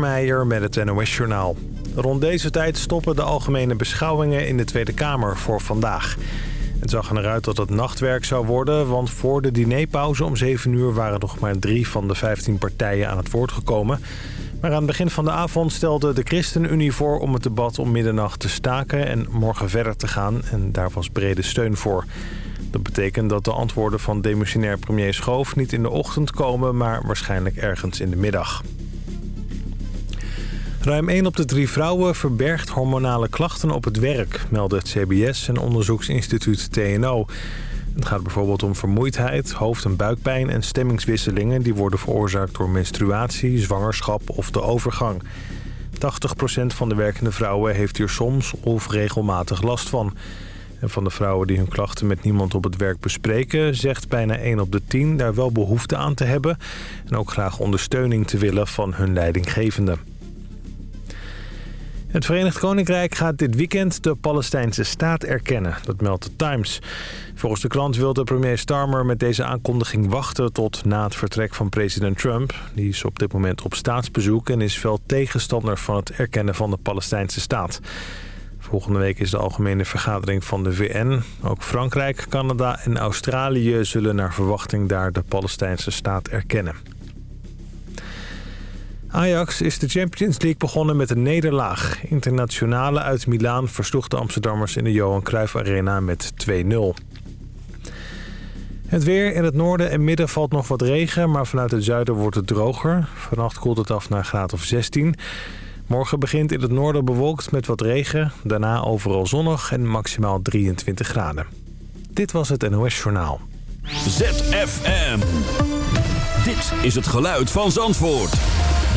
Kasper met het NOS Journaal. Rond deze tijd stoppen de algemene beschouwingen in de Tweede Kamer voor vandaag. Het zag eruit dat het nachtwerk zou worden... want voor de dinerpauze om 7 uur waren nog maar drie van de 15 partijen aan het woord gekomen. Maar aan het begin van de avond stelde de ChristenUnie voor... om het debat om middernacht te staken en morgen verder te gaan. En daar was brede steun voor. Dat betekent dat de antwoorden van demissionair premier Schoof niet in de ochtend komen... maar waarschijnlijk ergens in de middag. Ruim 1 op de drie vrouwen verbergt hormonale klachten op het werk... melden het CBS en onderzoeksinstituut TNO. Het gaat bijvoorbeeld om vermoeidheid, hoofd- en buikpijn en stemmingswisselingen... die worden veroorzaakt door menstruatie, zwangerschap of de overgang. 80% van de werkende vrouwen heeft hier soms of regelmatig last van... En van de vrouwen die hun klachten met niemand op het werk bespreken... zegt bijna 1 op de 10 daar wel behoefte aan te hebben... en ook graag ondersteuning te willen van hun leidinggevende. Het Verenigd Koninkrijk gaat dit weekend de Palestijnse staat erkennen. Dat meldt de Times. Volgens de krant wilde premier Starmer met deze aankondiging wachten... tot na het vertrek van president Trump. Die is op dit moment op staatsbezoek... en is fel tegenstander van het erkennen van de Palestijnse staat. Volgende week is de algemene vergadering van de VN. Ook Frankrijk, Canada en Australië zullen naar verwachting daar de Palestijnse staat erkennen. Ajax is de Champions League begonnen met een nederlaag. Internationale uit Milaan versloeg de Amsterdammers in de Johan Cruijff Arena met 2-0. Het weer in het noorden en midden valt nog wat regen, maar vanuit het zuiden wordt het droger. Vannacht koelt het af naar graad of 16. Morgen begint in het noorden bewolkt met wat regen. Daarna overal zonnig en maximaal 23 graden. Dit was het NOS Journaal. ZFM. Dit is het geluid van Zandvoort.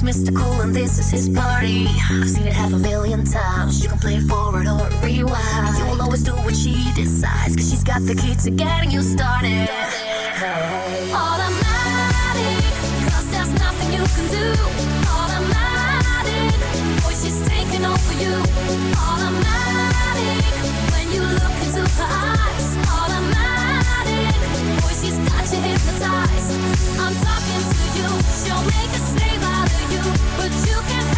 He's Mr. Cool and this is his party. I've seen it half a million times. You can play forward or rewind. You will always do what she decides, cause she's got the key to getting you started. Hey. Automatic, cause there's nothing you can do. Automatic, boy, she's taking over you. Automatic, when you look into her eyes. Automatic, boy, she's got you hypnotized. I'm talking to you, she'll make us you can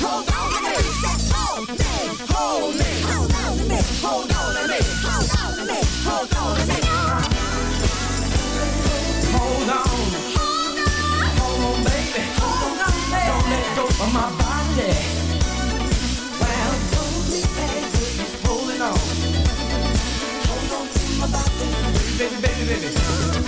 Hold on to me. Hold me. Hold me. Hold on to me. Hold on to me. Hold on to me. Hold on to me. Hold on. Hold on. Baby. Don't let go of my body. Well, hold me, baby. Holding on. Hold on to my body. Baby, baby, baby.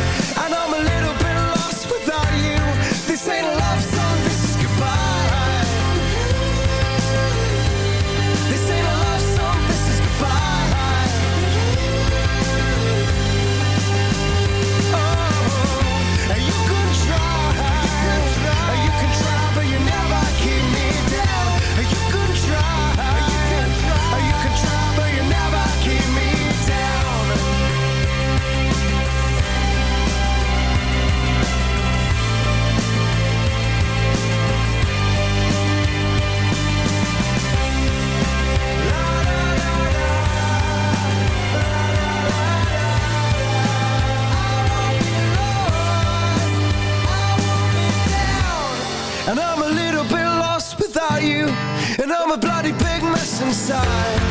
inside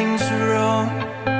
Things wrong.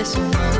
preço não